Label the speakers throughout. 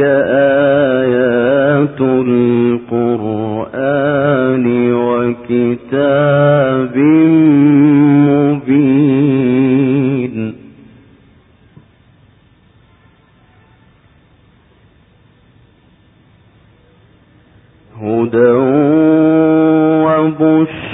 Speaker 1: آيات القرآن وكتاب مبين. هدى وبشرى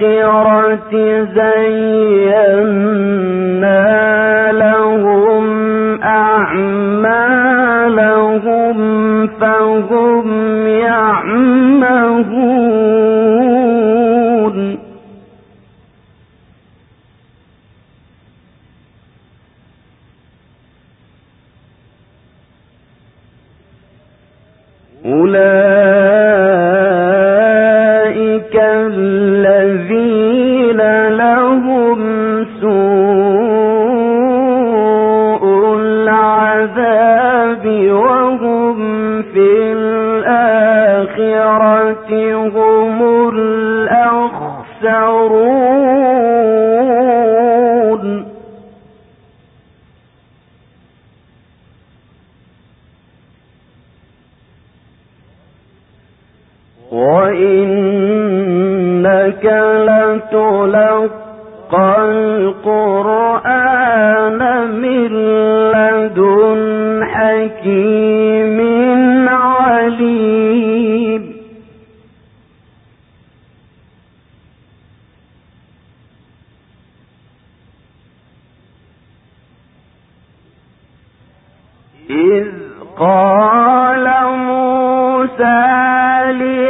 Speaker 1: بالآخرة زينا لهم أعمالهم فهم يعمهون. أولئك وإنك لتلقى القرآن من لدن حكيم عليم إذ قال موسى لأهله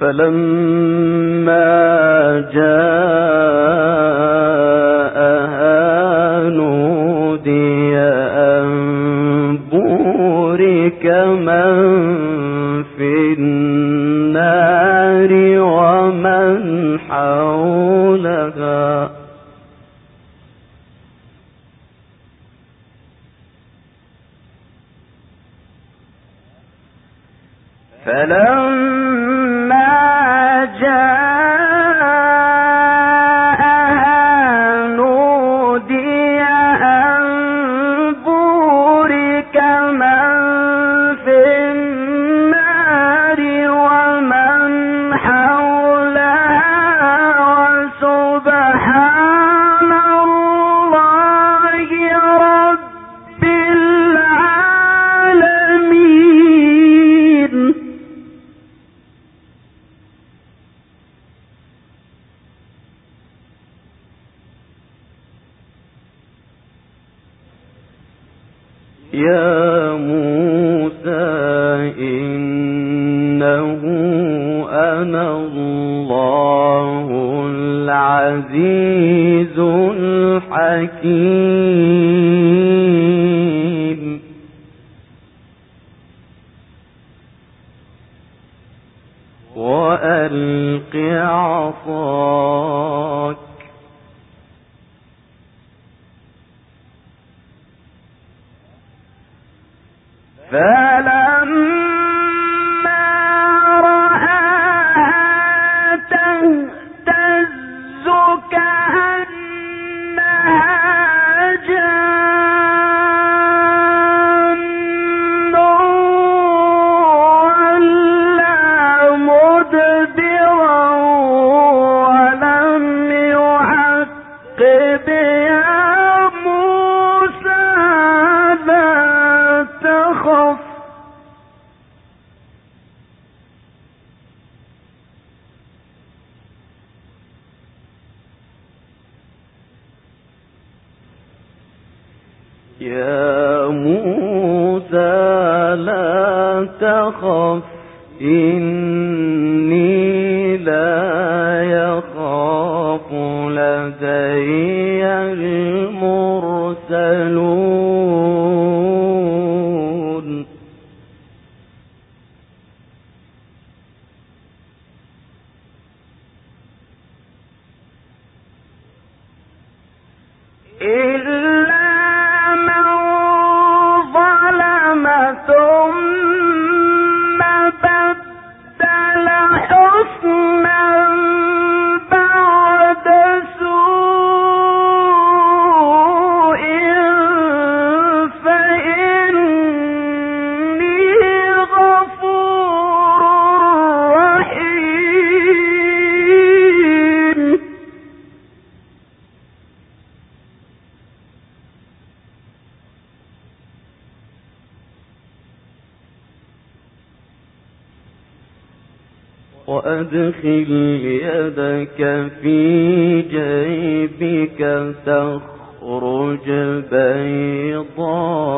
Speaker 1: فلما جاءها نودي في النار ومن حولها. فلما ذا فلم وأدخل يدك في جيبك تخرج بيضاء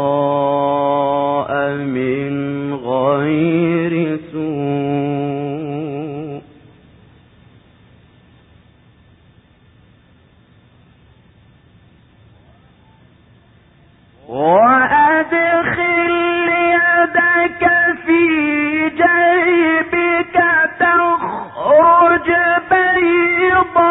Speaker 1: من غير سوء. وأدخل يدك في جيبك تخرج بيضاً.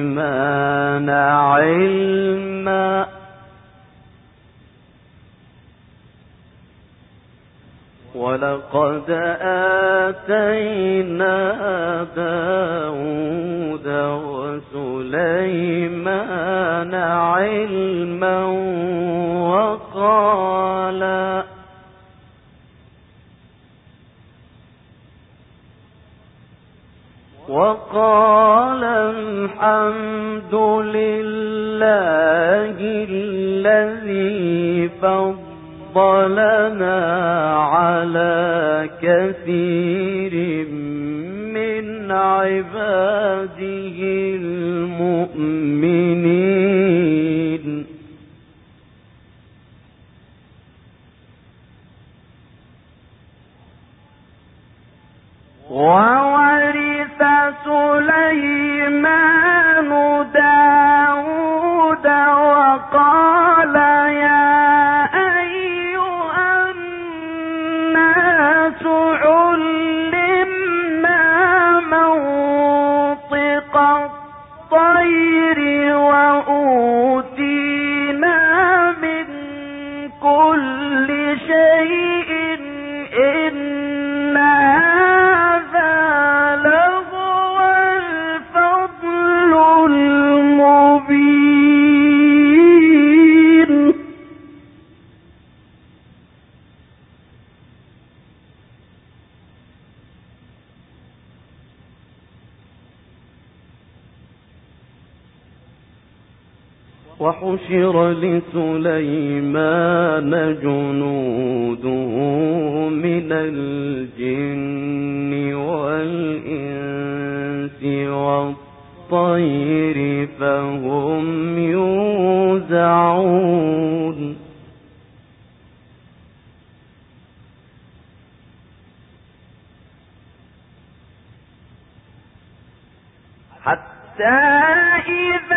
Speaker 1: علما. ولقد آتينا داود وسليمان علما فضلنا على كثير من عباده المؤمنين وحشر لسليمان جنوده من الجن والإنس والطير فهم يوزعون. حتى قالت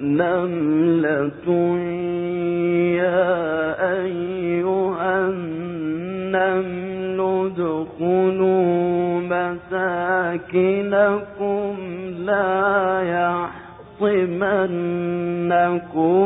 Speaker 1: نملة يا أيها النمل ادخلوا مساكنكم لا يحطمنكم